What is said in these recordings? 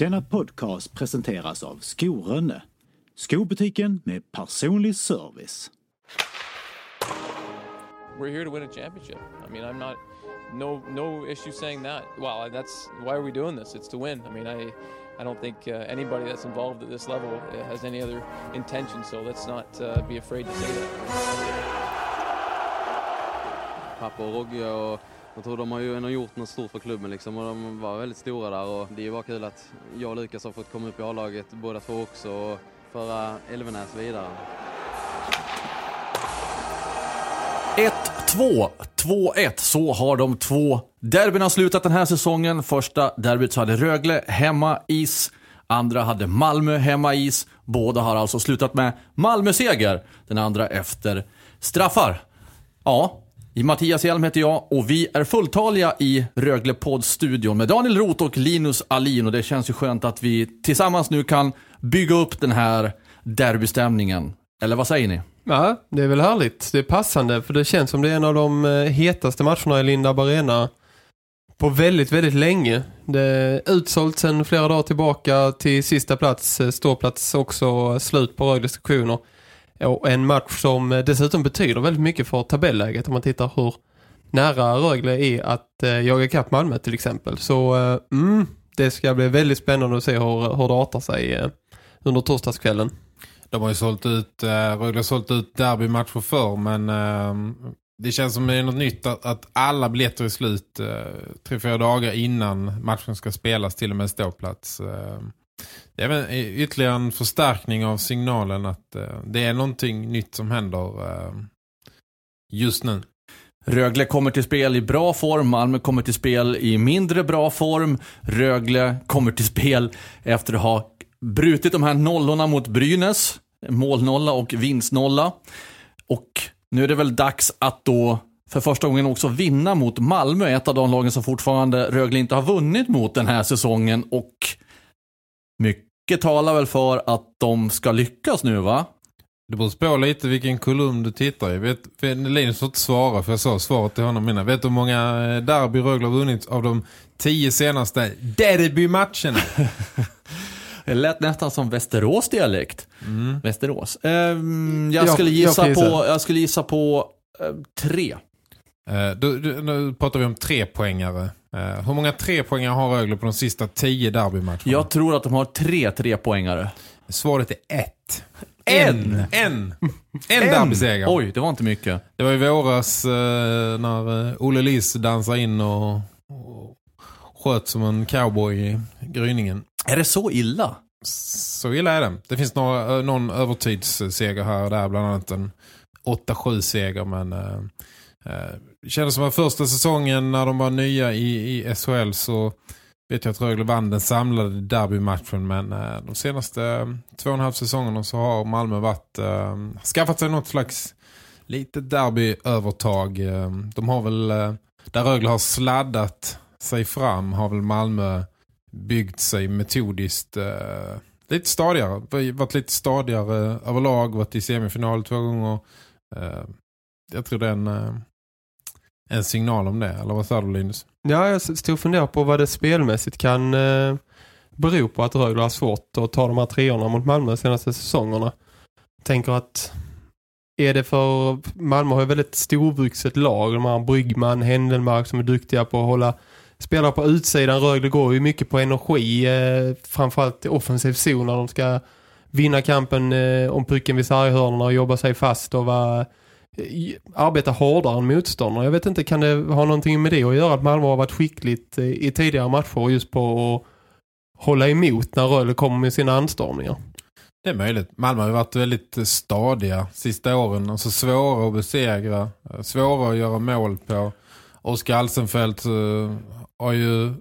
Denna podcast presenteras av Skorönne. Skobutiken med personlig service. we're here to win a championship. I mean, I'm not no no issue saying that. Well, that's why are we doing this? It's to win. I mean, I I don't think uh, anybody that's involved at this level uh, has any other intention. So let's not uh, be afraid to say that. Pappa och Rogge och jag tror de har ju ändå gjort något stort för klubben liksom och de var väldigt stora där och det är ju bara kul att jag och Lukas har fått komma upp i A-laget båda två också och föra Elvenäs vidare. 1-2, 2-1. Så har de två derbyna slutat den här säsongen. Första derbyt så hade Rögle hemma-is. Andra hade Malmö hemma-is. Båda har alltså slutat med Malmö-seger. Den andra efter straffar. Ja, Mattias Hjelm heter jag och vi är fulltaliga i Röglepodd-studion med Daniel Roth och Linus Alin. Och det känns ju skönt att vi tillsammans nu kan bygga upp den här derbystämningen. Eller vad säger ni? Ja, det är väl härligt. Det är passande för det känns som det är en av de eh, hetaste matcherna i Linda Arena på väldigt, väldigt länge. Det är utsålt sedan flera dagar tillbaka till sista plats, eh, ståplats också slut på Rögles sektioner. Och en match som eh, dessutom betyder väldigt mycket för tabelläget om man tittar hur nära Rögle är att eh, jaga kapp Malmö till exempel. Så eh, mm, det ska bli väldigt spännande att se hur, hur det artar sig eh, under torsdagskvällen. De har ju sålt ut, eh, Rögle har sålt ut derbymatcher förr men eh, det känns som det är något nytt att, att alla biljetter är slut eh, tre, fyra dagar innan matchen ska spelas till och med ståplats. Eh. Det är väl ytterligare en förstärkning av signalen att eh, det är någonting nytt som händer eh, just nu. Rögle kommer till spel i bra form, Malmö kommer till spel i mindre bra form. Rögle kommer till spel efter att ha brutit de här nollorna mot Brynäs. Målnolla och vinstnolla. Och nu är det väl dags att då för första gången också vinna mot Malmö. Ett av de lagen som fortfarande Rögle inte har vunnit mot den här säsongen. Och mycket talar väl för att de ska lyckas nu va? Det beror på lite vilken kolumn du tittar i. Vet, Linus får inte svara för jag sa svaret till honom innan. Vet du hur många derby Rögle har vunnit av de tio senaste derbymatcherna? Det lät nästan som Västerås dialekt. Mm. Västerås. Ehm, jag, Jag- skulle jag gissa kan gissa. på, jag skulle gissa på eh, tre. Eh, då, då, nu pratar vi om tre poängare. Eh, hur många tre poängare har Rögle på de sista tio derbymatcherna? Jag tror att de har tre trepoängare. Svaret är ett. En! En! En derbyseger. Oj, det var inte mycket. Det var i våras eh, när Olle Liss dansade in och, och sköt som en cowboy i gryningen. Är det så illa? Så illa är det. Det finns några, någon övertidsseger här och där, bland annat en 8-7 seger. Men Eh, det kändes som att första säsongen när de var nya i, i SHL så vet jag att Rögle vann den samlade derbymatchen. Men eh, de senaste eh, två och en halv säsongerna så har Malmö varit, äh, skaffat sig något slags lite derbyövertag. De har väl, där Rögle har sladdat sig fram har väl Malmö byggt sig metodiskt äh, lite stadigare. Varit lite stadigare överlag. Varit i semifinal två gånger. Äh, jag tror den en, signal om det. Eller vad sa du Linus? Ja, jag stod och funderade på vad det spelmässigt kan eh, bero på att Rögle har svårt att ta de här treorna mot Malmö de senaste säsongerna. Tänker att är det för Malmö har ju väldigt storvuxet lag. De har Bryggman, Händelmark som är duktiga på att hålla spelare på utsidan. Rögle går ju mycket på energi, eh, framförallt i offensiv zon när de ska vinna kampen eh, om pucken vid sarghörnorna och jobba sig fast och vara Eh, arbeta hårdare än motståndare. Jag vet inte, kan det ha någonting med det att göra att Malmö har varit skickligt eh, i tidigare matcher just på att hålla emot när Rölle kommer med sina anstormningar? Det är möjligt. Malmö har varit väldigt eh, stadiga sista åren. Alltså svåra att besegra. Svåra att göra mål på. Oskar Alsenfelt har ju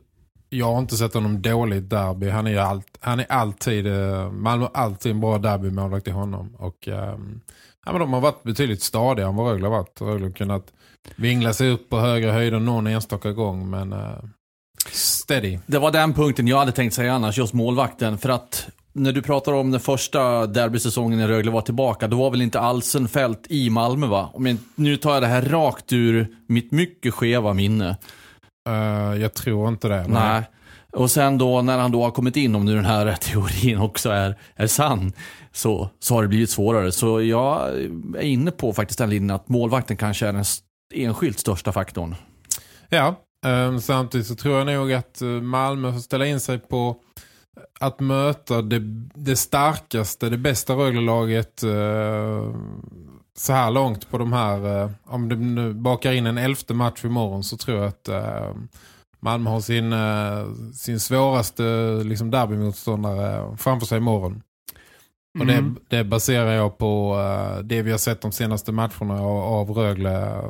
jag har inte sett honom dåligt derby. Han är, allt, han är alltid, Malmö har alltid en bra derbymålvakt i honom. Och Um, ja, men de har varit betydligt stadigare än vad Rögle har varit. Rögle har kunnat vingla sig upp på högre höjder någon enstaka gång, men uh, steady. Det var den punkten jag hade tänkt säga annars, just målvakten. För att när du pratar om den första derbysäsongen när Rögle var tillbaka, då var väl inte Alsenfelt i Malmö va? Men nu tar jag det här rakt ur mitt mycket skeva minne. Uh, jag tror inte det. Nej. nej. Och sen då när han då har kommit in, om nu den här teorin också är, är sann, så, så har det blivit svårare. Så jag är inne på faktiskt den linjen att målvakten kanske är den enskilt största faktorn. Ja, ehm, samtidigt så tror jag nog att eh, Malmö får ställa in sig på att möta det, det starkaste, det bästa Rögle-laget eh, så här långt på de här, eh, om du nu bakar in en elfte match imorgon så tror jag att ehm, Malmö har sin, sin svåraste liksom derbymotståndare framför sig imorgon. Och det, mm. det, baserar jag på det vi har sett de senaste matcherna av, Rögle.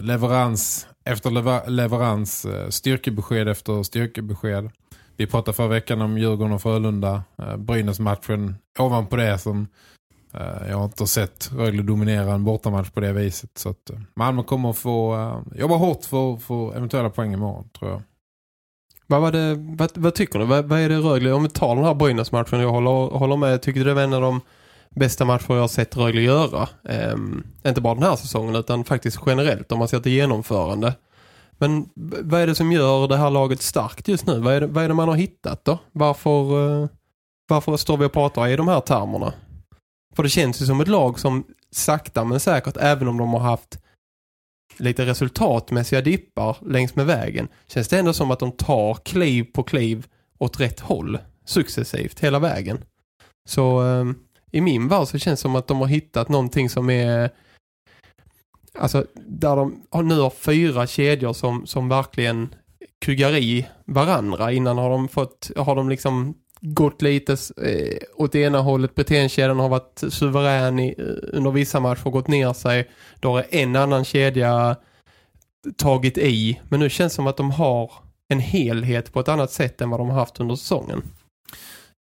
leverans efter leverans, styrkebesked efter styrkebesked. Vi pratade förra veckan om Djurgården och Frölunda. Eh, Brynäs-matchen ovanpå det som eh, Eh, jag har inte sett Rögle dominera en bortamatch på det viset. Så att eh, Malmö kommer att få eh, jobba hårt för, för eventuella poäng imorgon tror jag. Vad, var det, vad, vad tycker du? Vad, vad, är det Rögle? Om vi tar den här Brynäs-matchen, jag håller, håller med. Jag tycker det var en av de bästa matcher jag har sett Rögle göra. Um, inte bara den här säsongen utan faktiskt generellt om man ser till genomförande. Men vad är det som gör det här laget starkt just nu? Vad är det, vad är det man har hittat då? Varför, uh, varför står vi och pratar i de här termerna? För det känns ju som ett lag som sakta men säkert, även om de har haft lite resultatmässiga dippar längs med vägen, känns det ändå som att de tar kliv på kliv åt rätt håll successivt hela vägen. Så um, i min värld så känns det som att de har hittat någonting som är alltså där de nu har fyra kedjor som, som verkligen kuggar i varandra. Innan har de fått, har de liksom gått lite eh, åt ena hållet. Bretén-kedjan har varit suverän i, eh, under vissa matcher och gått ner sig. Då har en annan kedja tagit i. Men nu känns det som att de har en helhet på ett annat sätt än vad de har haft under säsongen.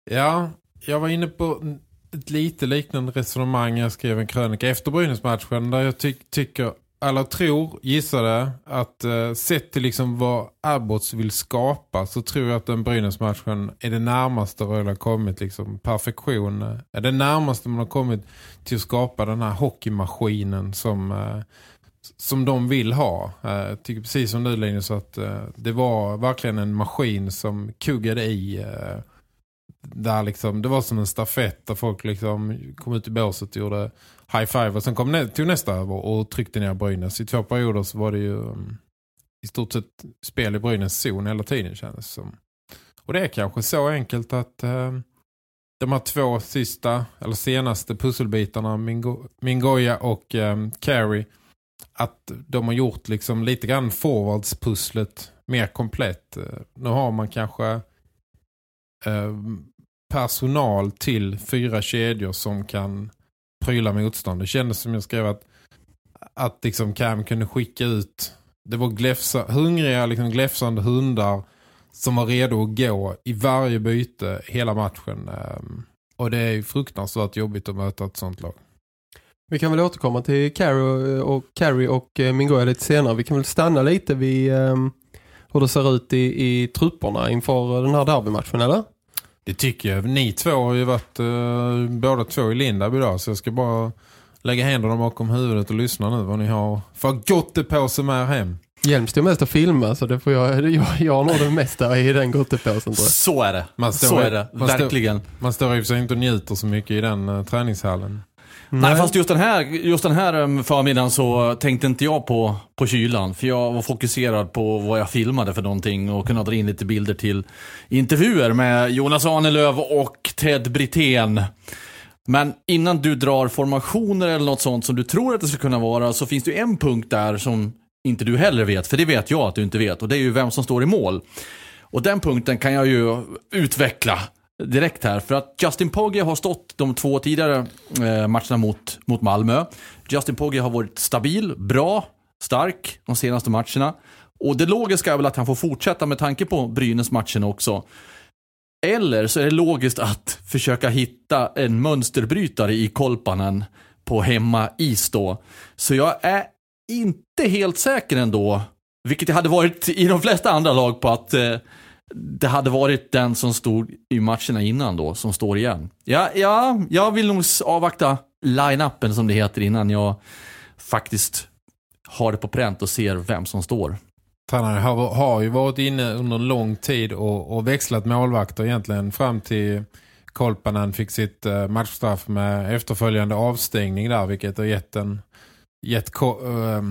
Ja, jag var inne på ett lite liknande resonemang jag skrev en krönika efter Brynäs-matchen där jag ty tycker, alla tror, gissade att eh, sett till liksom vad Abbots vill skapa så tror jag att den Brynäs-matchen är det närmaste Rögle har kommit liksom perfektion. Eh, är det närmaste man har kommit till att skapa den här hockeymaskinen som, eh, som de vill ha. Eh, jag tycker precis som du Linus att eh, det var verkligen en maskin som kuggade i eh, där liksom, det var som en stafett där folk liksom kom ut i båset och gjorde high five och sen kom tog nästa över och tryckte ner Brynäs. I två perioder så var det ju um, i stort sett spel i Brynäs zon hela tiden kändes som. Och det är kanske så enkelt att um, de här två sista eller senaste pusselbitarna Mingo, Mingoya och um, Carey att de har gjort liksom lite grann forwardspusslet mer komplett. Uh, nu har man kanske Eh, personal till fyra kedjor som kan pryla motstånd. Det kändes som jag skrev att, att liksom Cam kunde skicka ut det var gläfsa, hungriga, liksom gläfsande hundar som var redo att gå i varje byte hela matchen. Ehm, och det är fruktansvärt jobbigt att möta ett sånt lag. Vi kan väl återkomma till Carrie eh, och, Carrie och eh, Mingoya lite senare. Vi kan väl stanna lite vid um, hur det ser ut i, i trupperna inför den här derbymatchen, eller? Det tycker jag. Ni två har ju varit uh, båda två i Lindab idag så jag ska bara lägga händerna bakom huvudet och lyssna nu vad ni har för gott det på sig med hem. Hjelm står mest att filma så det får jag, jag, jag har nog det mesta i den gottepåsen tror jag. Så är det. Man står, så är det, man verkligen. Står, man står i och för sig inte och njuter så mycket i den uh, träningshallen. Nej. Fast just den här, just den här um, förmiddagen så tänkte inte jag på, på kylan. För jag var fokuserad på vad jag filmade för någonting och kunde dra in lite bilder till intervjuer med Jonas Ahnelöv och Ted Brithén. Men innan du drar formationer eller något sånt som du tror att det ska kunna vara så finns det en punkt där som inte du heller vet. För det vet jag att du inte vet och det är ju vem som står i mål. Och den punkten kan jag ju utveckla direkt här. För att Justin Pogge har stått de två tidigare eh, matcherna mot, mot Malmö. Justin Pogge har varit stabil, bra, stark de senaste matcherna. Och det logiska är väl att han får fortsätta med tanke på Brynäs-matchen också. Eller så är det logiskt att försöka hitta en mönsterbrytare i Kolpanen på hemma is då. Så jag är inte helt säker ändå, vilket jag hade varit i de flesta andra lag på att eh, det hade varit den som stod i matcherna innan då, som står igen. Ja, ja jag vill nog avvakta line-upen som det heter innan jag faktiskt har det på pränt och ser vem som står. Tränaren har, har ju varit inne under en lång tid och, och växlat målvakter egentligen fram till Kolpanen fick sitt eh, matchstraff med efterföljande avstängning där vilket har gett en gett eh,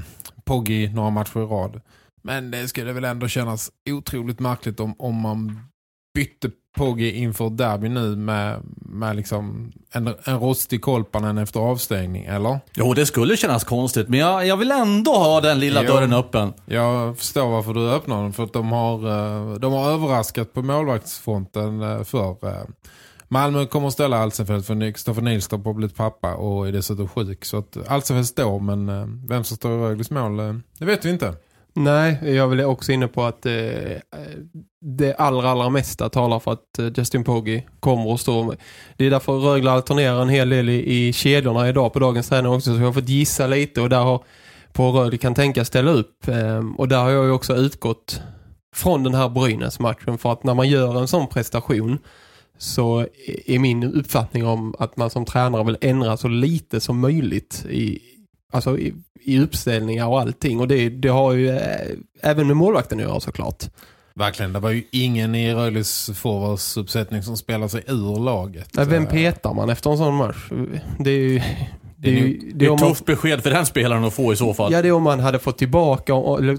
Poggi några matcher i rad. Men det skulle väl ändå kännas otroligt märkligt om, om man bytte Poggi inför derby nu med, med liksom en, en rostig kolpanen efter avstängning, eller? Jo, det skulle kännas konstigt, men jag, jag vill ändå ha den lilla jo, dörren öppen. Jag förstår varför du öppnar den, för att de har, eh, de har överraskat på målvaktsfronten eh, för eh, Malmö kommer att ställa Alsenfelt för Stoffer Nilstorp har blivit pappa och är dessutom sjuk. Så att Alsenfelt står, men vem som står i Rögles mål, det vet vi inte. Nej, jag vill också inne på att eh, det allra, allra mesta talar för att eh, Justin Poggi kommer att stå. Det är därför Rögle alternerar en hel del i, i kedjorna idag på dagens träning också. Så jag har fått gissa lite och där har på Rögle kan tänka ställa upp. Eh, och där har jag ju också utgått från den här Brynäs-matchen för att när man gör en sån prestation så är min uppfattning om att man som tränare vill ändra så lite som möjligt i, alltså i, i uppställningar och allting. Och det, det har ju äh, även med målvakten att göra såklart. Verkligen, det var ju ingen i Röjlis forwardsuppsättning som spelar sig ur laget. Nej, vem petar man efter en sån match? Det är ju... Det är, ju, det är ett tufft besked för den spelaren att få i så fall. Ja, det är om man hade fått tillbaka,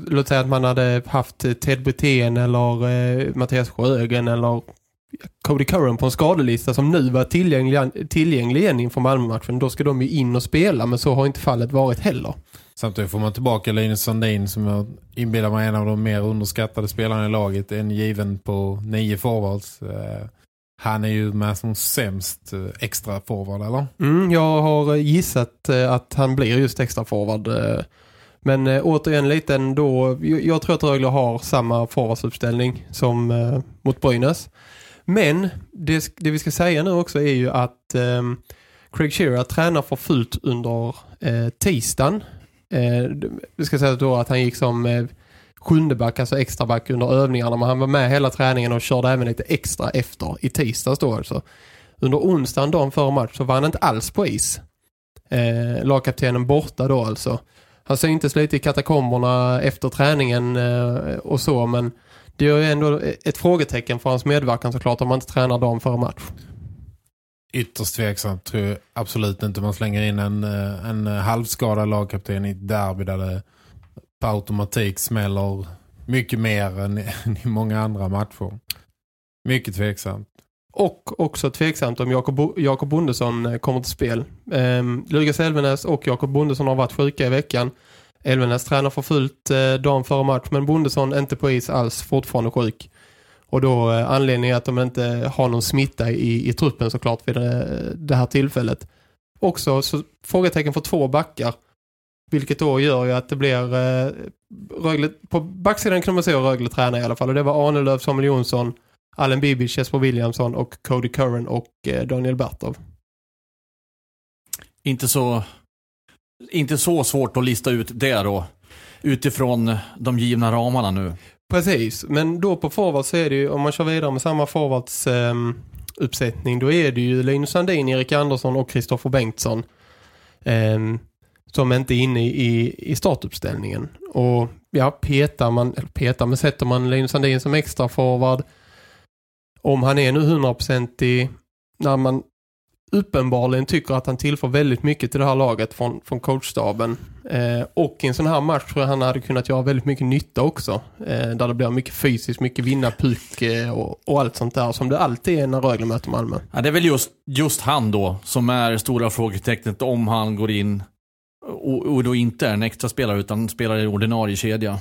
låt säga att man hade haft Ted Brithén eller eh, Mattias Sjögren eller Cody Curran på en skadelista som nu var tillgänglig, tillgänglig igen inför Malmö-matchen. Då ska de ju in och spela, men så har inte fallet varit heller. Samtidigt får man tillbaka Linus Sandin som jag inbillar mig en av de mer underskattade spelarna i laget. En given på nio forwards. Eh, han är ju med som sämst eh, extra forward, eller? Mm, jag har gissat eh, att han blir just extra forward. Men återigen lite ändå, jag tror att Rögle har samma forwardsuppställning som mot Brynäs. Men det, det, vi ska säga nu också är ju att eh, Craig Shearer tränar för fullt under eh, tisdagen. Eh, vi ska säga då att han gick som eh, sjunde back, alltså extra back under övningarna. Men han var med hela träningen och körde även lite extra efter i tisdags då alltså. Under onsdagen, dagen före match, så var han inte alls på is. Eh, lagkaptenen borta då alltså. Han syntes lite i katakomberna efter träningen eh, och så, men det är ju ändå ett frågetecken för hans medverkan såklart om man inte tränar dagen före match. Ytterst tveksamt tror jag absolut inte man slänger in en, eh, en halvskadad lagkapten i ett derby där det på automatik smäller mycket mer än i många andra matcher. Mycket tveksamt. Och också tveksamt om Jakob, Jakob Bondesson eh, kommer till spel. Um, Lukas Elvenäs och Jakob Bondesson har varit sjuka i veckan. Elvenäs tränar för fullt eh, dagen före match men Bondesson inte på is alls fortfarande sjuk. Och då eh, anledningen att de inte har någon smitta i, i truppen såklart vid det, eh, det här tillfället. Också så, frågetecken för två backar. Vilket då gör ju att det blir eh, Rögle, på backsidan kan man se Rögle träna i alla fall. Och det var Arnelöv, Samuel Jonsson, Allen Bibic, Jesper Williamson och Cody Curran och eh, Daniel Bertov. Inte så inte så svårt att lista ut det då. Utifrån de givna ramarna nu. Precis, men då på forward så är det ju, om man kör vidare med samma forwards eh, uppsättning, då är det ju Linus Sandin, Erik Andersson och Kristoffer Bengtsson eh, som inte är inne i, i startuppställningen. Och ja, petar man, eller petar, men sätter man Linus Sandin som extra forward om han är nu 100% i när man uppenbarligen tycker att han tillför väldigt mycket till det här laget från, från coachstaben. Eh, och i en sån här match tror jag han hade kunnat göra väldigt mycket nytta också. Eh, där det blir mycket fysiskt, mycket vinna puck eh, och, och, allt sånt där som det alltid är när Rögle möter Malmö. Ja, det är väl just, just han då som är stora frågetecknet om han går in och, och då inte är en extra spelare utan spelar i ordinarie kedja.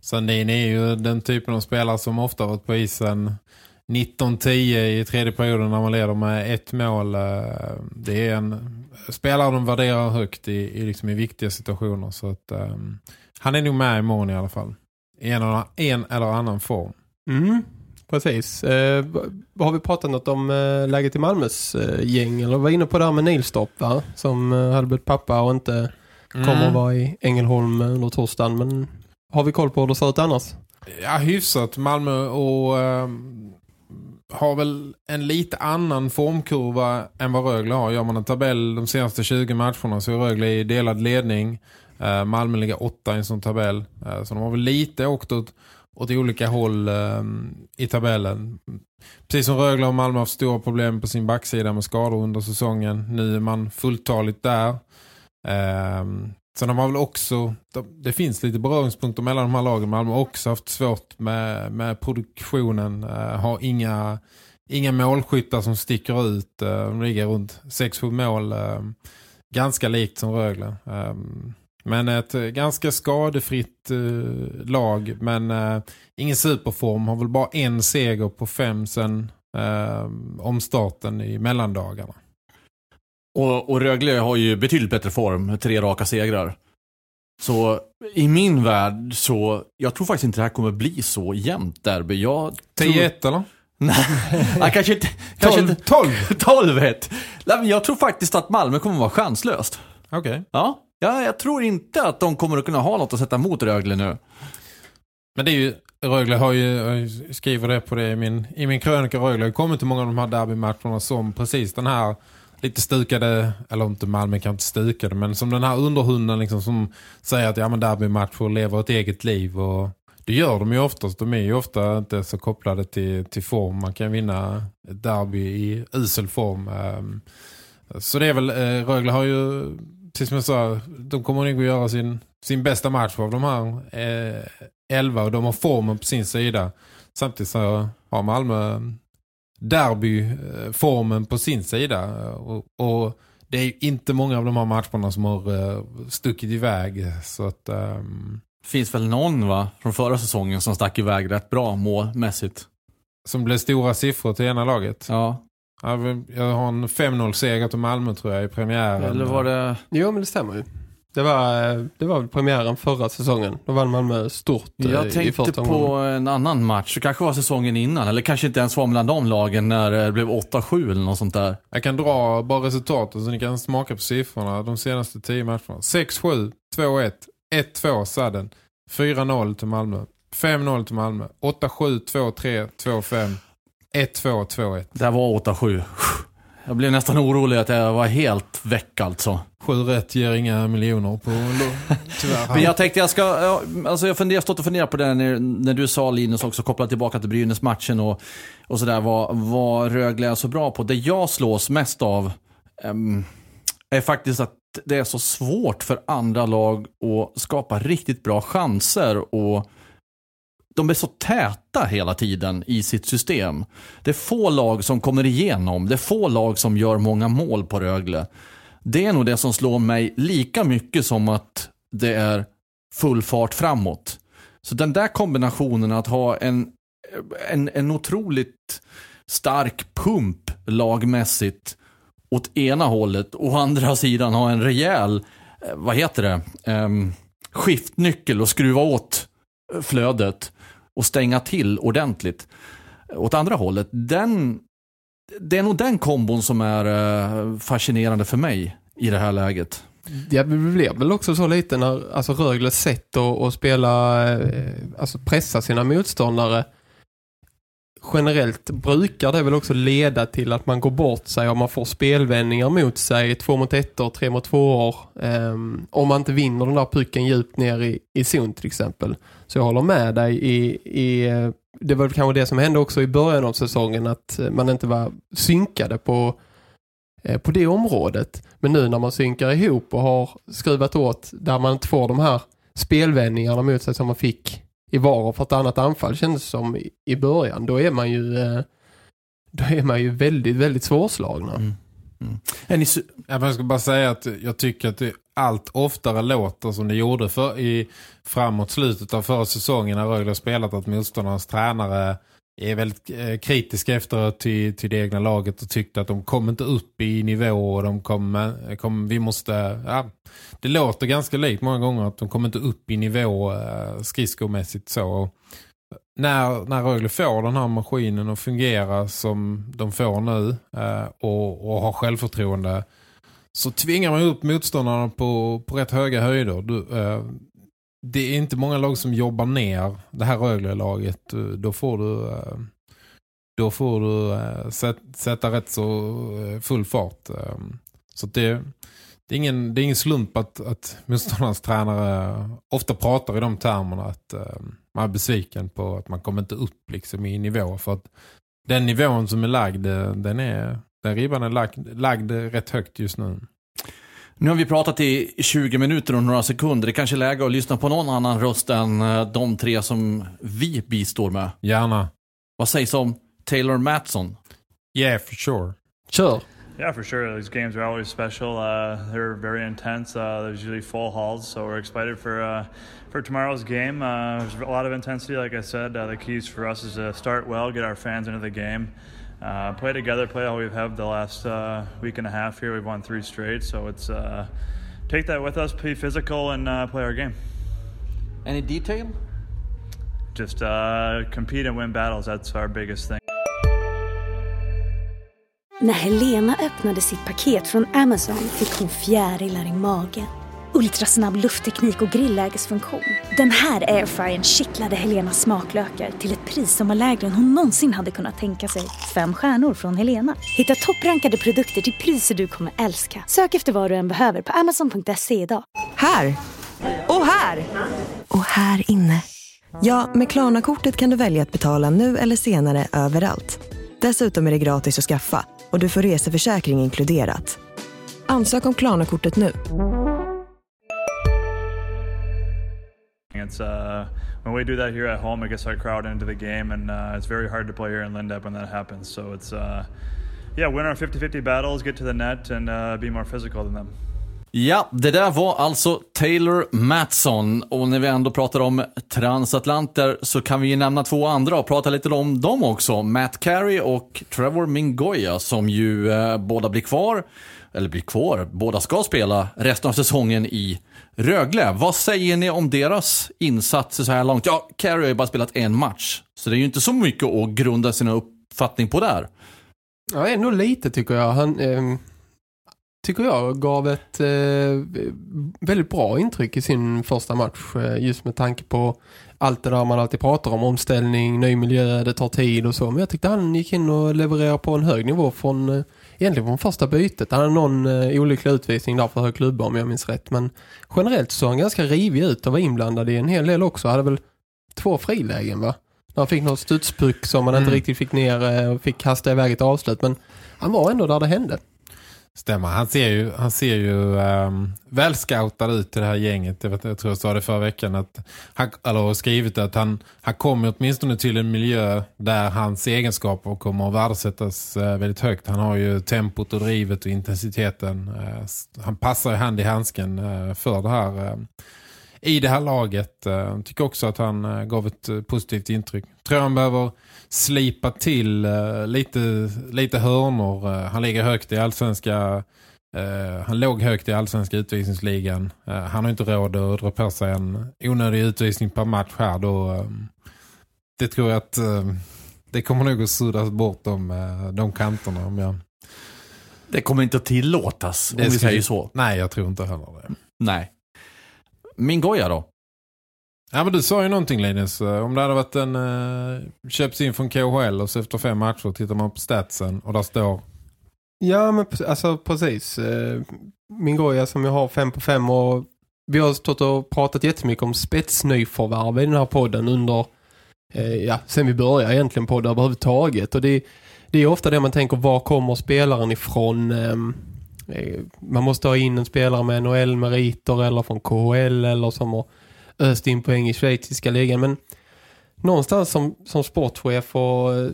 Sandin är ju den typen av spelare som ofta varit på isen 19-10 i tredje perioden när man leder med ett mål. Eh, det är en spelare de värderar högt i, i, liksom i viktiga situationer. Så att, um, han är nog med imorgon i alla fall. i en, en eller annan form. Mm, precis. Eh, har vi pratat något om eh, läget i Malmös eh, gäng? Eller var inne på det här med Nilstorp va? Som eh, hade blivit pappa och inte kommer Mm. att vara i Ängelholm under torsdagen. Men har vi koll på hur det ser ut annars? Ja, hyfsat. Malmö och ehm, har väl en lite annan formkurva än vad Rögle har. Gör man en tabell de senaste 20 matcherna så är Rögle i delad ledning. Eh, Malmö ligger åtta i en sån tabell. Eh, så de har väl lite åkt åt, åt olika håll eh, i tabellen. Precis som Rögle och Malmö har haft stora problem på sin backsida med skador under säsongen. Nu är man fulltaligt där. Sen har man väl också, det finns lite beröringspunkter mellan de här lagen. Malmö har också haft svårt med, med produktionen. Uh, har inga, inga målskyttar som sticker ut. Uh, de ligger runt 6-7 mål. Uh, ganska likt som Rögle. Um, men ett ganska skadefritt uh, lag. Men uh, ingen superform. Har väl bara en seger på fem sen uh, omstarten i mellandagarna. Och, och Rögle har ju betydligt bättre form, tre raka segrar. Så i min värld så, jag tror faktiskt inte det här kommer bli så jämnt derby. Jag 10-1 eller? Nej, kanske inte. Kanske 12, inte. 12. 12 1. Nej, men jag tror faktiskt att Malmö kommer vara chanslöst. Okej. Okay. Ja, ja, jag tror inte att de kommer att kunna ha något att sätta mot Rögle nu. Men det är ju, Rögle har ju, jag skriver det på det i min, i min krönika, Rögle kommit till många av de här derbymatcherna som precis den här lite stukade, eller inte Malmö kan inte stukade, men som den här underhunden liksom som säger att ja men derbymatcher lever ett eget liv och det gör de ju oftast. De är ju ofta inte så kopplade till, till form. Man kan vinna ett derby i usel form. Ehm, så det är väl, eh, Rögle har ju, precis som jag sa, de kommer nog att göra sin, sin bästa match av de här eh, elva och de har formen på sin sida. Samtidigt så har Malmö derbyformen på sin sida och, och det är inte många av de här matcherna som har uh, stuckit iväg så att um, finns väl någon va från förra säsongen som stack iväg rätt bra målmässigt. Som blev stora siffror till ena laget. Ja. Jag har en 5-0 seger till Malmö tror jag i premiären. Eller var det... Jo men det stämmer ju. Det var, det var premiären förra säsongen. Då vann Malmö stort Jag i tänkte första på en annan match. Det kanske var säsongen innan. Eller kanske inte ens var mellan de lagen när det blev 8-7 eller något sånt där. Jag kan dra bara resultatet så ni kan smaka på siffrorna. De senaste 10 matcherna. 6-7, 2-1, 1-2 Sadden. 4-0 till Malmö. 5-0 till Malmö. 8-7, 2-3, 2-5. 1-2, 2-1. Det var 8-7. Jag blev nästan orolig att jag var helt väck alltså. Sju rätt ger inga miljoner på tyvärr. Men jag tänkte jag ska, alltså jag funderar, stått och funderat på det när, när du sa Linus också kopplat tillbaka till Brynäs-matchen och, och sådär vad, vad Rögle är så bra på. Det jag slås mest av um, är faktiskt att det är så svårt för andra lag att skapa riktigt bra chanser och de är så täta hela tiden i sitt system. Det är få lag som kommer igenom. Det är få lag som gör många mål på Rögle. Det är nog det som slår mig lika mycket som att det är full fart framåt. Så den där kombinationen att ha en, en, en otroligt stark pump lagmässigt åt ena hållet och å andra sidan ha en rejäl, eh, vad heter det, um, skiftnyckel och skruva åt eh, flödet och stänga till ordentligt åt andra hållet. Den, det är nog den kombon som är eh, fascinerande för mig i det här läget. Det blev väl också så lite när alltså Rögles sätt att, att spela, eh, alltså pressa sina motståndare generellt brukar det väl också leda till att man går bort sig och man får spelvändningar mot sig, två mot ett och tre mot två år. Um, om man inte vinner den där pucken djupt ner i, i zon till exempel. Så jag håller med dig i, i det var kanske det som hände också i början av säsongen att man inte var synkade på, eh, på det området. Men nu när man synkar ihop och har skruvat åt där man inte får de här spelvändningarna mot sig som man fick i var och för ett annat anfall kändes som i början. Då är man ju då är man ju väldigt, väldigt svårslagna. Mm. Mm. Jag ska bara säga att jag tycker att det allt oftare låter som det gjorde för i framåt slutet av förra säsongen när Rögle spelat att motståndarnas tränare är väldigt eh, kritiska efteråt till, till det egna laget och tyckte att de kom inte upp i nivå och de kom, eh, kom vi måste, ja, det låter ganska likt många gånger att de kommer inte upp i nivå eh, skridskomässigt så. Och när, när Rögle får den här maskinen att fungera som de får nu eh, och, och har självförtroende så tvingar man upp motståndarna på, på rätt höga höjder. Du, eh, det är inte många lag som jobbar ner det här Rögle-laget. Då får du eh, då får du eh, sätta rätt så eh, full fart. Så det, det, är ingen, det är ingen slump att, att motståndarnas tränare ofta pratar i de termerna att man är besviken på att man kommer inte upp liksom i nivå. För att den nivån som är lagd, den är, den ribban är lagd, lagd rätt högt just nu. Nu har vi pratat i 20 minuter och några sekunder. Det är kanske är läge att lyssna på någon annan röst än eh, de tre som vi bistår med. Gärna. Vad sägs om Taylor Matson? Yeah, for sure. Kör. Yeah, for sure. These games are always special. Uh, they're very intense. Uh, there's usually full halls, so we're excited for uh, for tomorrow's game. Uh, there's a lot of intensity, like I said. Uh, the keys for us is to start well, get our fans into the game, uh, play together, play all we've had the last uh, week and a half here. We've won three straight, so it's uh, take that with us, be physical, and uh, play our game. Any detail? Just uh, compete and win battles. That's our biggest thing. När Helena öppnade sitt paket från Amazon fick hon fjärilar i magen. Ultrasnabb luftteknik och grillägesfunktion. Den här airfryern kittlade Helenas smaklökar till ett pris som var lägre än hon någonsin hade kunnat tänka sig. Fem stjärnor från Helena. Hitta topprankade produkter till priser du kommer älska. Sök efter vad du än behöver på amazon.se idag. Här! Och här! Och här inne. Ja, med Klarna-kortet kan du välja att betala nu eller senare överallt. Dessutom är det gratis att skaffa och du får reseförsäkring inkluderat. Ansök om Klarna-kortet nu. It's uh, when we do that here at home, it gets our crowd into the game, and uh, it's very hard to play here in Lindab when that happens. So it's uh, yeah, win our 50-50 battles, get to the net, and uh, be more physical than them. Ja, det där var alltså Taylor Matson och när vi ändå pratar om transatlanter så kan vi ju nämna två andra och prata lite om dem också. Matt Carey och Trevor Mingoya som ju eh, båda blir kvar, eller blir kvar, båda ska spela resten av säsongen i Rögle, vad säger ni om deras insatser så här långt? Ja, Carey har ju bara spelat en match, så det är ju inte så mycket att grunda sina uppfattning på där. Ja, ändå lite tycker jag. Han eh, tycker jag gav ett eh, väldigt bra intryck i sin första match. Eh, just med tanke på allt det där man alltid pratar om. Omställning, ny miljö, det tar tid och så. Men jag tyckte han gick in och levererade på en hög nivå från eh, egentligen från första bytet. Han hade någon eh, olycklig utvisning där för hög klubba om jag minns rätt. Men generellt så han ganska rivig ut och var inblandad i en hel del också. Han hade väl två frilägen va? När han fick någon studspuck som man mm. inte riktigt fick ner eh, och fick kasta iväg ett avslut. Men han var ändå där det hände. Stämmer, han ser ju, han ser ju um, välscoutad ut i det här gänget. Jag, vet, jag tror jag sa det förra veckan. Att han, eller skrivit att han, han kommer åtminstone till en miljö där hans egenskaper kommer att värdesättas uh, väldigt högt. Han har ju tempot och drivet och intensiteten. Uh, han passar ju hand i handsken uh, för det här ehm, i det här laget. Jag tycker också att han gav ett positivt intryck. Tror han behöver slipa till lite, lite hörnor. Han ligger högt i allsvenska han låg högt i allsvenska utvisningsligan. han har inte råd att dra på sig en onödig utvisning per match här. Då, det tror jag att det kommer nog att suddas bort de, de kanterna om jag... Det kommer inte att tillåtas om vi säger så. Nej, jag tror inte heller det. Nej. Min goja då? Ja men du sa ju någonting Linus. Eh, om det hade varit en uh, köps in från KHL och så efter fem matcher tittar man på statsen och där står... Ja men alltså precis. Uh, min goja som jag har fem på fem och vi har stått och pratat jättemycket om spetsnyförvärv i den här podden under uh, ja, sen vi började egentligen på det överhuvudtaget. Och det, det är ofta det man tänker, var kommer spelaren ifrån? Um, Eh, man måste ha in en spelare med NHL-meriter eller från KHL eller som har öst in poäng i schweiziska ligan. Men någonstans som, som sportchef och eh,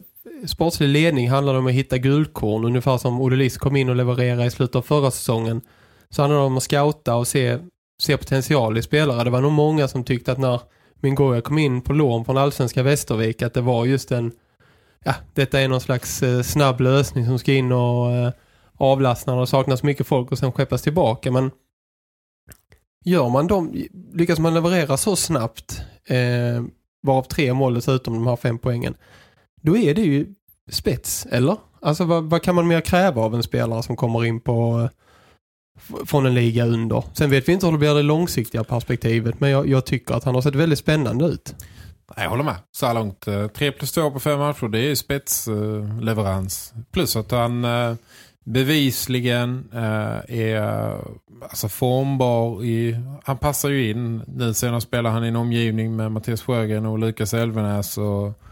sportslig ledning handlar det om att hitta guldkorn. Ungefär som Olle Liss kom in och levererade i slutet av förra säsongen. Så handlar det om att scouta och se, se potential i spelare. Det var nog många som tyckte att när Mingoya kom in på lån från allsvenska Västervik att det var just en, ja, detta är någon slags eh, snabb lösning som ska in och eh, avlastna och saknas mycket folk och sen skeppas tillbaka. Men gör man dem, lyckas man leverera så snabbt, eh, varav tre mål dessutom de här fem poängen, då är det ju spets, eller? Alltså vad, vad kan man mer kräva av en spelare som kommer in på från en liga under? Sen vet vi inte hur det blir det långsiktiga perspektivet, men jag, jag tycker att han har sett väldigt spännande ut. Jag håller med. Så här långt. Eh, 3 plus 2 på fem matcher, det är ju spetsleverans. Plus att han eh, bevisligen eh, är alltså formbar i... Han passar ju in. Nu senare spelar han i en omgivning med Mattias Sjögren och Lukas Elvenäs och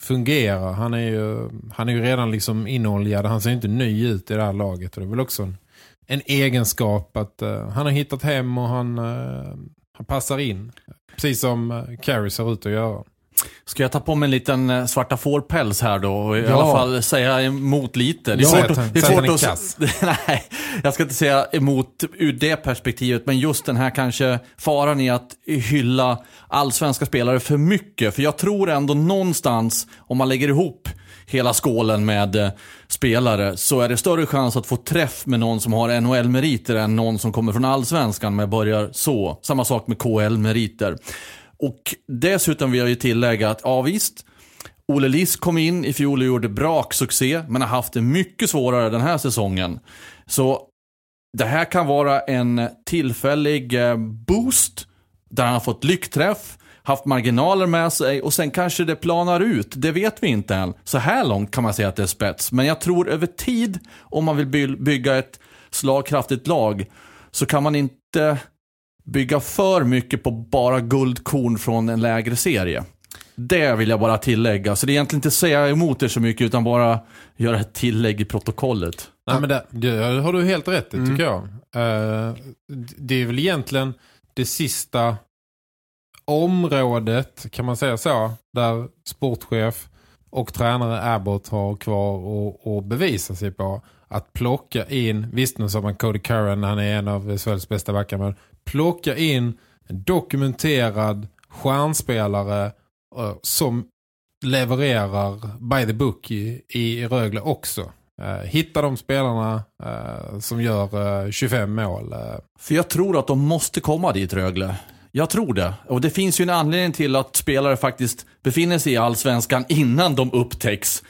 fungerar. Han är ju, han är ju redan liksom inoljad. Han ser inte ny ut i det här laget. Och det är väl också en, en egenskap att eh, han har hittat hem och han, eh, han passar in. Precis som uh, Carey ser ut att göra. Ska jag ta på mig en liten eh, svarta fårpäls här då? Och i Ja. alla fall säga emot lite. Det är Ja. svårt, att- det är svårt att Nej, jag ska inte säga emot ur det perspektivet. Men just den här kanske faran i att hylla allsvenska spelare för mycket. För jag tror ändå någonstans, om man lägger ihop hela skålen med eh, spelare så är det större chans att få träff med någon som har NHL-meriter än någon som kommer från allsvenskan med börjar så. Samma sak med KL-meriter. Och dessutom vill jag ju tillägga att ja visst, Ole Liss kom in i fjol och gjorde braksuccé men har haft det mycket svårare den här säsongen. Så det här kan vara en tillfällig eh, boost där han har fått lyckträff, haft marginaler med sig och sen kanske det planar ut. Det vet vi inte än. Så här långt kan man säga att det är spets. Men jag tror över tid, om man vill by- bygga ett slagkraftigt lag, så kan man inte bygga för mycket på bara guldkorn från en lägre serie. Det vill jag bara tillägga. Så det är egentligen inte säga emot det så mycket utan bara göra ett tillägg i protokollet. Nej, men det, det har du helt rätt i tycker jag. Uh, det är väl egentligen det sista området, kan man säga så, där sportchef och tränare Abbott har kvar och, och bevisa sig på att plocka in, visst nu sa man Cody Curran, han är en av Sveriges bästa backar, men plocka in en dokumenterad stjärnspelare uh, som levererar by the book i, i Rögle också. Uh, hitta de spelarna uh, som gör 25 mål. För jag tror att de måste komma dit Rögle. Jag tror det. Och det finns ju en anledning till att spelare faktiskt befinner sig i allsvenskan innan de upptäcks.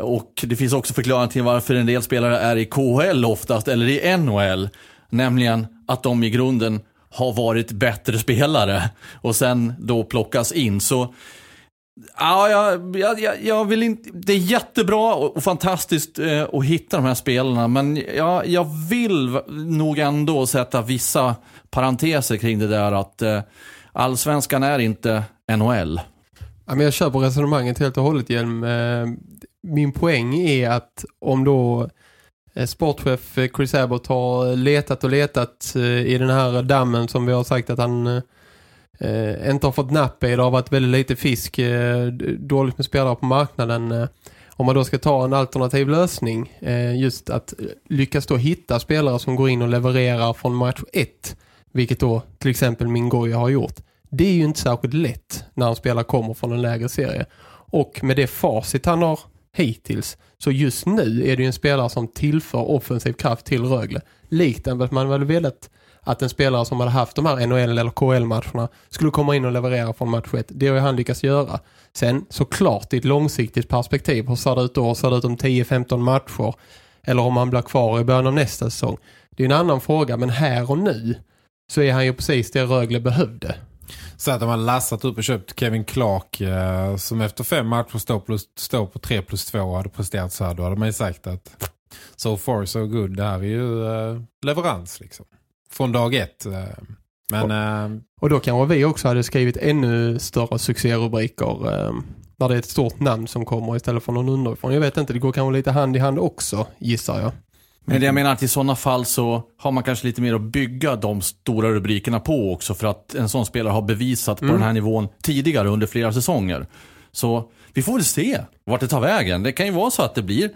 Och det finns också förklaring till varför en del spelare är i KHL oftast, eller i NHL. Nämligen att de i grunden har varit bättre spelare och sen då plockas in. Så Ja, jag, jag, jag, vill inte, det är jättebra och, och fantastiskt eh, att hitta de här spelarna, men jag, jag vill nog ändå sätta vissa parenteser kring det där att eh, allsvenskan är inte NHL. Ja, men jag köper resonemanget helt och hållet Hjelm. Eh, min poäng är att om då Eh, sportchef eh, Chris Abbott har eh, letat och letat i den här dammen som vi har sagt att han eh, inte har fått napp i. Det har varit väldigt lite fisk, dåligt med spelare på marknaden. Om man då ska ta en alternativ lösning, eh, just att lyckas då hitta spelare som går in och levererar från match 1, vilket då till exempel Mingoya har gjort. Det är ju inte särskilt lätt när en spelare kommer från en lägre serie. Och med det facit han har hittills, så just nu är det ju en spelare som tillför offensiv kraft till Rögle. Likt än att man väl velat att en spelare som hade haft de här NHL eller KL-matcherna skulle komma in och leverera från match 1. Det har ju han lyckats göra. Sen såklart i ett långsiktigt perspektiv, hur ser det ut då? Hur ser det ut om 10-15 matcher? Eller om han blir kvar i början av nästa säsong? Det är en annan fråga, men här och nu så är han ju precis det Rögle behövde. Så att de har lassat upp och köpt Kevin Clark eh, som efter fem matcher står, plus, står på 3 plus 2 och hade presterat så här. Då hade man ju sagt att so far so good. Det här är ju eh, leverans liksom. Från dag ett. Eh. Men eh, Och då kanske vi också hade skrivit ännu större succérubriker eh, när det är ett stort namn som kommer istället för någon underifrån. Jag vet inte, det går kanske lite hand i hand också, gissar jag. Men jag menar att i sådana fall så har man kanske lite mer att bygga de stora rubrikerna på också för att en sån spelare har bevisat på Mm. den här nivån tidigare under flera säsonger. Så vi får väl se vart det tar vägen. Det kan ju vara så att det blir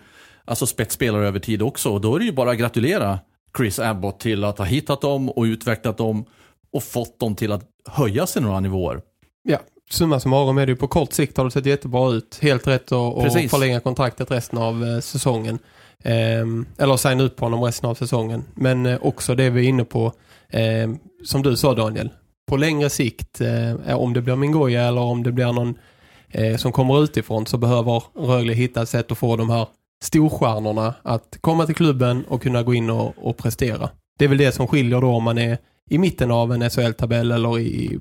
alltså spetsspelare över tid också och då är det ju bara att gratulera Chris Abbott till att ha hittat dem och utvecklat dem och fått dem till att höja sig några nivåer. Ja, summa summarum är det ju på kort sikt har det sett jättebra ut. Helt rätt att Precis. förlänga kontraktet resten av eh, säsongen. Ehm, eller signa ut på honom resten av säsongen. Men eh, också det vi är inne på, ehm, som du sa Daniel, på längre sikt, eh, om det blir Mingoya eller om det blir någon eh, som kommer utifrån så behöver Rögle hitta ett sätt att få de här storstjärnorna att komma till klubben och kunna gå in och, och prestera. Det är väl det som skiljer då om man är i mitten av en SHL-tabell eller i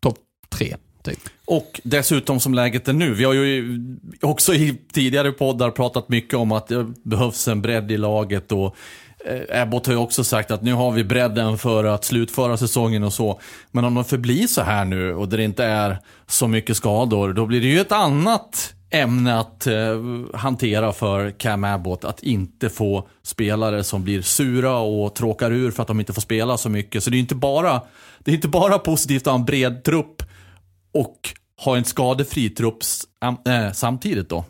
topp tre. Typ. Och dessutom som läget är nu. Vi har ju också i tidigare poddar pratat mycket om att det behövs en bredd i laget och eh, Abbott har ju också sagt att nu har vi bredden för att slutföra säsongen och så. Men om de förblir så här nu och det inte är så mycket skador, då blir det ju ett annat ämne att eh, hantera för Cam Abbott. Att inte få spelare som blir sura och tråkar ur för att de inte får spela så mycket. Så det är inte bara, det är inte bara positivt att ha en bred trupp och ha en skadefri trupp eh, samtidigt då.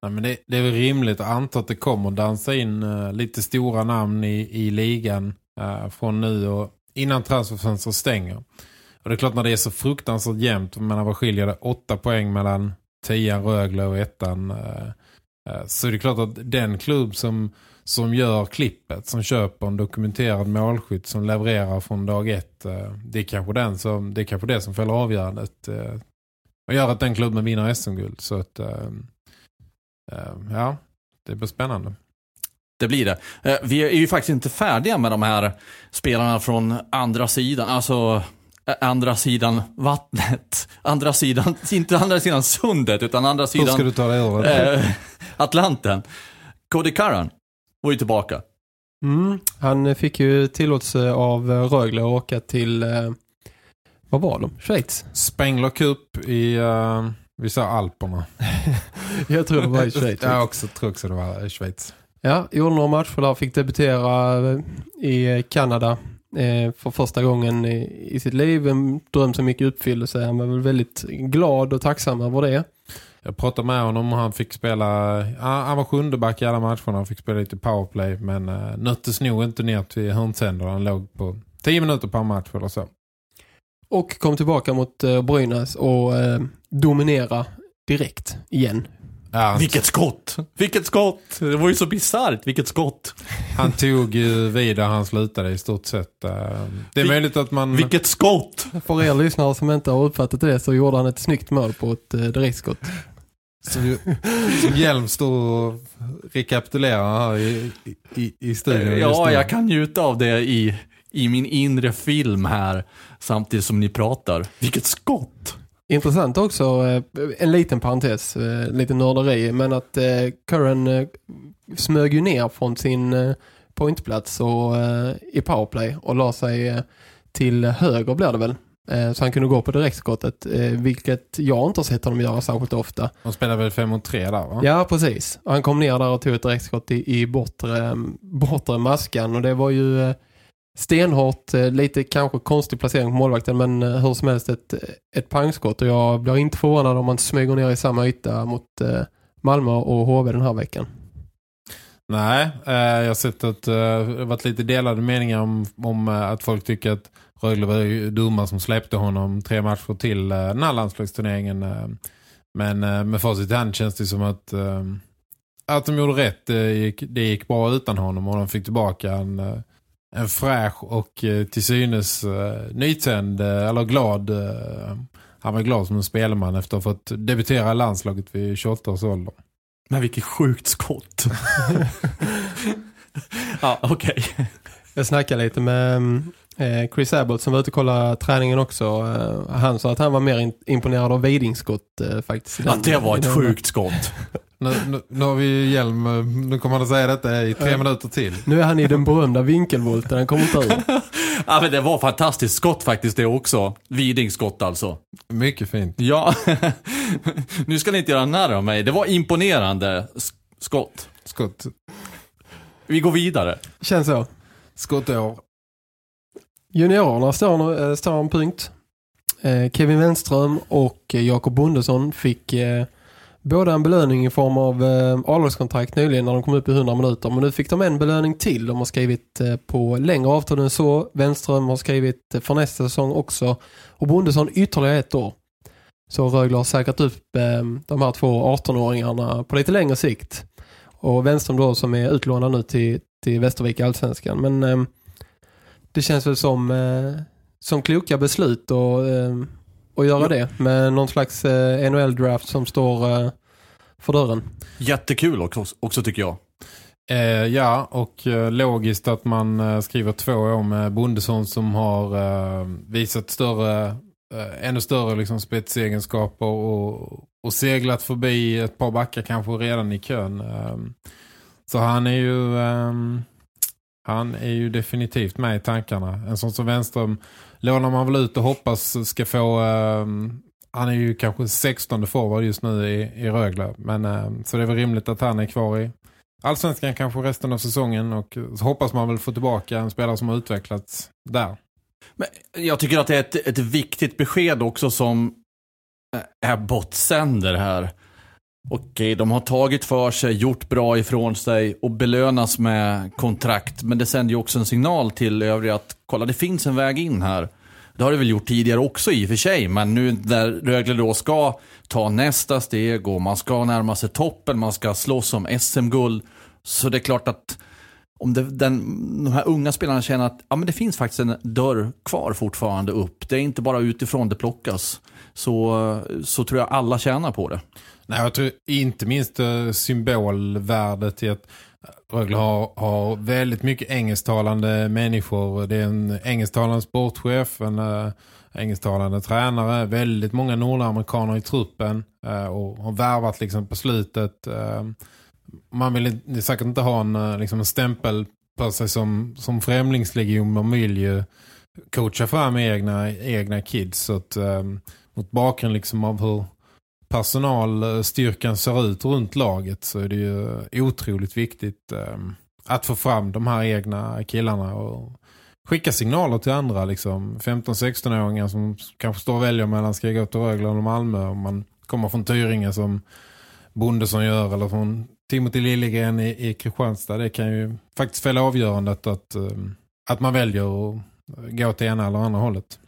Ja, men det, det är väl rimligt att anta att det kommer dansa in uh, lite stora namn i, i ligan uh, från nu och innan transferfönstret stänger. Och det är klart när det är så fruktansvärt jämnt, men vad skiljer det? Åtta poäng mellan tian Rögle och ettan. Uh, så är det klart att den klubb som, som gör klippet, som köper en dokumenterad målskytt som levererar från dag ett, eh, det är kanske den som, det är kanske det som fäller avgörandet. Eh, och gör att den klubben vinner SM-guld. Så att eh, ja, det blir spännande. Det blir det. Vi är ju faktiskt inte färdiga med de här spelarna från andra sidan. Alltså andra sidan vattnet. Andra sidan, inte andra sidan sundet utan andra sidan Atlanten. Cody Curran var ju tillbaka. Mm. Han eh, fick ju tillåtelse av eh, Rögle att åka till, eh, vad var de? Schweiz? Spengler Cup i, uh, vi sa Alperna. Jag tror det var i Schweiz. Jag också tror också det var i Schweiz. Ja, gjorde några matcher där. Fick debutera eh, i Kanada eh, för första gången i, i sitt liv. En dröm som gick i uppfyllelse. Han var väl väldigt glad och tacksam över det. Jag pratade med honom och han fick spela, han var sjunde back i alla matcherna. Han fick spela lite powerplay men uh, nöttes nog inte ner till hörnsänder. Han låg på 10 minuter per match eller så. Och kom tillbaka mot eh, Brynäs och eh, dominera direkt igen. Ja, Vilket skott! Vilket skott! Det var ju så bisarrt, vilket skott! Han tog ju vid där han slutade i stort sett. eh, Det är Vil- möjligt att man... Vilket skott! För er lyssnare som inte har uppfattat det så gjorde han ett snyggt mål på ett eh, direktskott. Som, som Hjelm står och rekapitulerar här i, i, i studion Ja, jag kan njuta av det i, i min inre film här samtidigt som ni pratar. Vilket skott! Intressant också, eh, en liten parentes, eh, lite nörderi, men att eh, Curran smög ju ner från sin pointplats och, i powerplay och la sig till höger blir det väl. Eh, så han kunde gå på direktskottet, eh, vilket jag inte har sett honom göra särskilt ofta. De spelar väl 5 mot 3 där va? Ja, precis. Han kom ner där och tog ett direktskott i, i bortre, bortre maskan och det var ju eh, stenhårt, lite kanske konstig placering på målvakten men hur som helst ett, ett pangskott och jag blir inte förvånad om man smyger ner i samma yta mot Malmö och HV den här veckan. Nej, jag har sett att det har varit lite delade meningar om, om att folk tycker att Rögle var ju dumma som släppte honom tre matcher till eh, den här landslagsturneringen. Eh, men eh, med facit hand känns det som att, att de gjorde rätt. Det gick, det gick bra utan honom och de fick tillbaka en, en fräsch och till synes nytänd eller glad. Han var glad som en spelman efter att ha fått debutera landslaget vid 28 års ålder. Men vilket sjukt skott. ja, okej. Jag snackade lite med eh, Chris Abbott som var ute och kollade träningen också. Eh, han sa att han var mer imponerad av Vidingskott eh, faktiskt. den- det var ett sjukt skott. Nu, nu, nu har vi hjälm. Nu kommer han att säga detta i tre minuter till. Nu är han i den berömda vinkelvolten, han kommer inte ur. Ja, men det var fantastiskt skott faktiskt det också. Vidingskott alltså. Mycket fint. Ja, nu ska ni inte göra narr av mig. Det var imponerande skott. Skott. Vi går vidare. Känns så. Skottår. Juniorerna står, eh, står en punkt. Eh, Kevin Wenström och eh, Jakob Bondesson fick båda en belöning i form av avlagskontrakt nyligen när de kom upp i 100 minuter. Men nu fick de en belöning till. De har skrivit på längre avtal än så. Wenström har skrivit för nästa säsong också. Och Bondesson ytterligare ett år. Så Rögle har säkrat upp de här två 18-åringarna på lite längre sikt. Och Wenström då som är utlånad nu till, till Västervik i Allsvenskan. Men eh, det känns väl som, eh, som kloka beslut och, eh, att göra det med någon slags eh, NHL-draft som står eh, för dörren. Jättekul också, också tycker jag. Eh, ja, och eh, logiskt att man eh, skriver två år med Bondesson som har eh, visat större, eh, ännu större liksom, spetsegenskaper och, och seglat förbi ett par backar kanske redan i kön. Så han är ju Um, han är ju definitivt med i tankarna. En sån som Wenström lånar man väl ut och hoppas ska få Um, han är ju kanske 16 forward just nu i, i Rögle. Men, ehm, så det är väl rimligt att han är kvar i Allsvenskan kanske resten av säsongen och så hoppas man väl få tillbaka en spelare som har utvecklats där. Men jag tycker att det är ett, ett viktigt besked också som eh, Abbott sänder här. Okej, eh, de har tagit för sig, gjort bra ifrån sig och belönas med kontrakt. Men det sänder ju också en signal till övriga att kolla, det finns en väg in här. Det har det väl gjort tidigare också i och för sig, men nu när Rögle då ska ta nästa steg och man ska närma sig toppen, man ska slåss om SM-guld. Så det är klart att om det, den, de här unga spelarna känner att ja, men det finns faktiskt en dörr kvar fortfarande upp. Det är inte bara utifrån det plockas. Så, så tror jag alla tjänar på det. Nej, jag tror inte minst eh, symbolvärdet i att Rögle har, har väldigt mycket engelsktalande människor. Det är en engelsktalande sportchef, en äh, engelsktalande tränare, väldigt många nordamerikaner i truppen äh, och har värvat liksom på slutet. Äh, man vill säkert inte ha en, liksom en stämpel på sig som, som främlingslegion. Man vill ju coacha fram egna, egna kids. Så att, mot bakgrund liksom av hur personalstyrkan ser ut runt laget så är det ju otroligt viktigt ehm, att få fram de här egna killarna och skicka signaler till andra liksom 15-16-åringar som kanske står och väljer mellan ska jag gå till Rögle eller Malmö om man kommer från Tyringe som Bondesson gör eller från Timothy Liljegren i, i Kristianstad. Det kan ju faktiskt fälla avgörandet att, ehm, att man väljer att gå till ena eller andra hållet.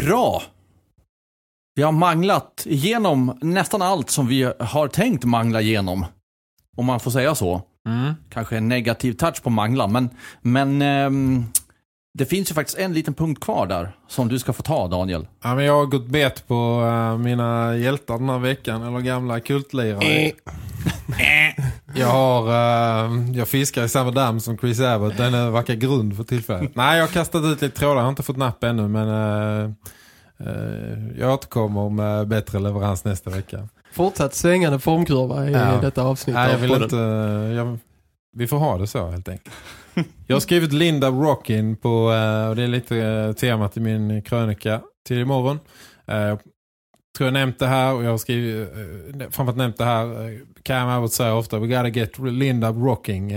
Bra! Vi har manglat igenom nästan allt som vi har tänkt mangla igenom. Om man får säga så. Mm. Kanske en negativ touch på mangla, men, men ehm, det finns ju faktiskt en liten punkt kvar där som du ska få ta, Daniel. Ja, men jag har gått bet på uh, mina hjältar den här veckan, eller gamla kultlirare. jag har uh, jag fiskar i samma damm som Chris Abbott. Den verkar grund för tillfället. Nej, jag har kastat ut lite trådar. Jag har inte fått napp ännu, men uh, uh, jag återkommer med bättre leverans nästa vecka. Fortsatt svängande formkurva i Ja. detta avsnitt Nej, jag av vill podden. inte... Jag, vi får ha det så helt enkelt. Jag har skrivit Linda Rockin på, eh, och det är lite eh, temat i min krönika till imorgon. Jag tror jag nämnt det här och jag har skrivit, framförallt nämnt det här, Cam Abbott säger ofta, we gotta get Linda rocking.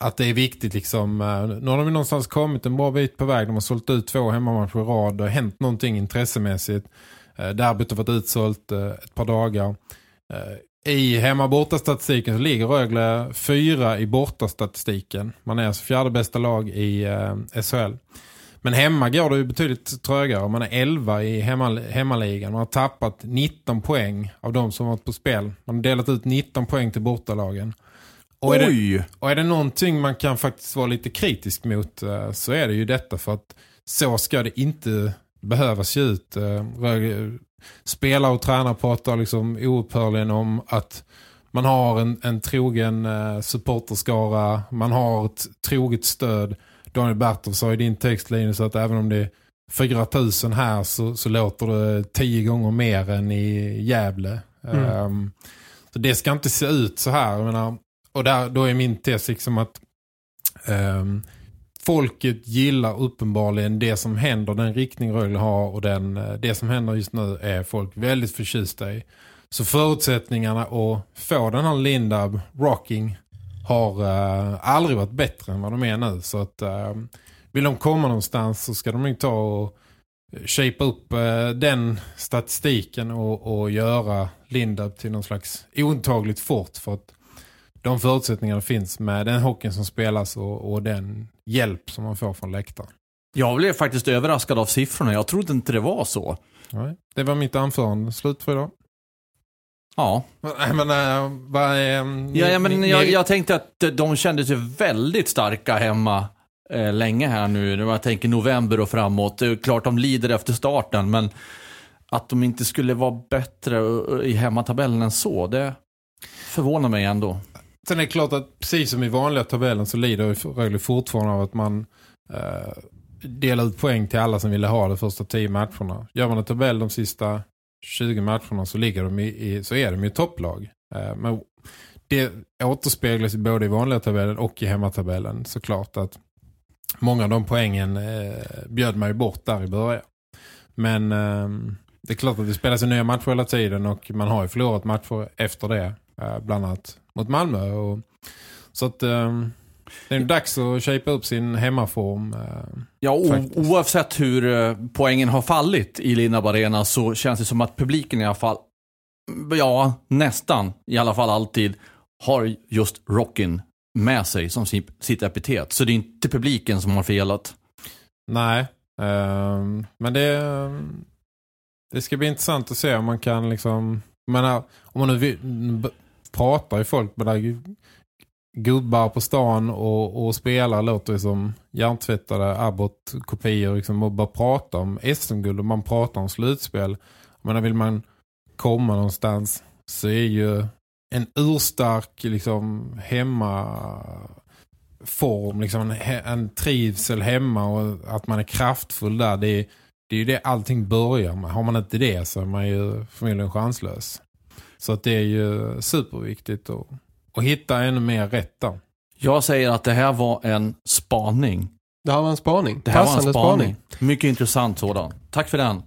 Att det är viktigt liksom. Nu har de någonstans kommit en bra bit på väg. De har sålt ut två hemmamatcher i rad. Det har hänt någonting intressemässigt. Derbyt har varit utsålt ett par dagar. I hemma-borta-statistiken så ligger Rögle fyra i borta-statistiken. Man är alltså fjärde bästa lag i eh, SHL. Men hemma går det ju betydligt trögare. Man är 11 i hemma, hemmaligan. Man har tappat 19 poäng av de som varit på spel. Man har delat ut 19 poäng till bortalagen. Och är, Oj! det, och är det någonting man kan faktiskt vara lite kritisk mot eh, så är det ju detta för att så ska det inte behöva se ut. Eh, Rögle- Spelare och tränare pratar liksom oupphörligen om att man har en, en trogen eh, supporterskara, man har ett troget stöd. Daniel Bertov sa i din text Linus att även om det är 4000 här så, så låter det tio gånger mer än i Gävle. Mm. Ehm, så det ska inte se ut så här. Menar, och där, då är min tes liksom att ehm, folket gillar uppenbarligen det som händer, den riktning Rögle har och den, eh, det som händer just nu är folk väldigt förtjusta i. Så förutsättningarna att få den här Lindab rocking har uh, aldrig varit bättre än vad de är nu. Så att uh, vill de komma någonstans så ska de inte ta och shape upp uh, den statistiken och, och göra Lindab till någon slags ontagligt fort för att de förutsättningarna finns med den hockeyn som spelas och, och den hjälp som man får från läktaren. Jag blev faktiskt överraskad av siffrorna. Jag trodde inte det var så. Nej, det var mitt anförande. Slut för idag. Ja. Men äh, vad är... um, Ja, ja, men ni- jag, ni- jag tänkte att de kändes ju väldigt starka hemma eh, länge här nu. Jag tänker november och framåt. Det är klart de lider efter starten, men att de inte skulle vara bättre i hemmatabellen än så, det förvånar mig ändå. Sen är det klart att precis som i vanliga tabellen så lider Rögle fortfarande av att man eh, delar ut poäng till alla som ville ha de första 10 matcherna. Gör man en tabell de sista 20 matcherna så, ligger de i, i, så är de ju topplag. Eh, men det återspeglas både i vanliga tabellen och i hemmatabellen såklart att många av de poängen eh, bjöd man ju bort där i början. Men eh, det är klart att det spelas nya matcher hela tiden och man har ju förlorat matcher efter det. Eh, bland annat mot Malmö. Och, så att eh, det är dags att shapea upp sin hemmaform. Eh, Ja, oavsett hur eh, poängen har fallit i Lindab Arena så känns det som att publiken i alla fall, ja nästan, i alla fall alltid, har just Rockin med sig som sin- sitt epitet. Så det är inte publiken som har felat. Nej, ehm, men det, det ska bli intressant att se om man kan liksom, menar, om man nu pratar ju folk med där gubbar på stan och, och spelare låter det som hjärntvättade Abbott-kopior liksom, och bara prata om SM-guld och man pratar om slutspel. Men vill man komma någonstans så är ju en urstark liksom hemma form, liksom en, en trivsel hemma och att man är kraftfull där. Det är, det är ju det allting börjar med. Har man inte det så är man ju förmodligen chanslös. Så att det är ju superviktigt att, att hitta ännu mer rätt där. Jag säger att det här var en spaning. Det här var en spaning. Det här var Passande en spaning. Mycket intressant sådan. Tack för den.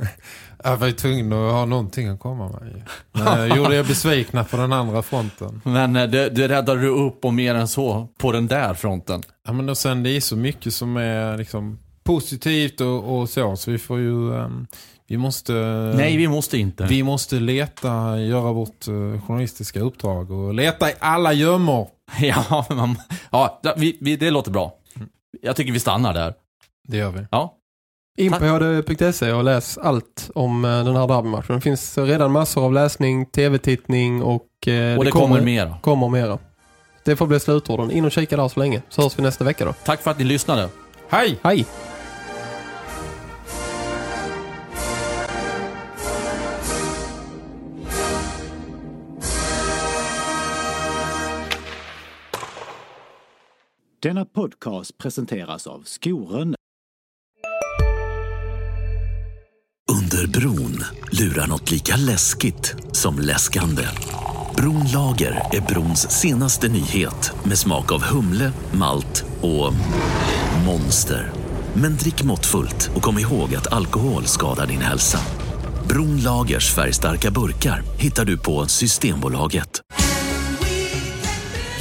Jag var ju tvungen att ha någonting att komma med. Men jag gjorde er besvikna på den andra fronten. Men eh, det, det räddade du upp och mer än så på den där fronten. Ja men och sen det är så mycket som är liksom positivt och, och så. Så vi får ju... ehm, vi måste... Nej, vi måste inte. Vi måste leta, göra vårt eh, journalistiska uppdrag och leta i alla gömmor. Ja, man, ja vi, vi, det låter bra. Jag tycker vi stannar där. Det gör vi. Ja. In på hd.se och läs allt om eh, den här derbymatchen. Det finns redan massor av läsning, tv-tittning och, eh, Och det kommer mera. Kommer mera. Det får bli slutorden. In och kika där så länge. Så hörs vi nästa vecka då. Tack för att ni lyssnade. Hej! Hej! Denna podcast presenteras av Skoren. Under bron lurar något lika läskigt som läskande. Bronlager är brons senaste nyhet med smak av humle, malt och monster. Men drick måttfullt och kom ihåg att alkohol skadar din hälsa. Bronlagers färgstarka burkar hittar du på Systembolaget.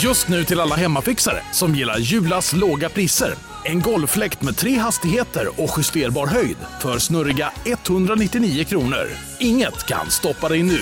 Just nu till alla hemmafixare som gillar Julas låga priser. En golffläkt med tre hastigheter och justerbar höjd för snurriga 199 kronor. Inget kan stoppa dig nu.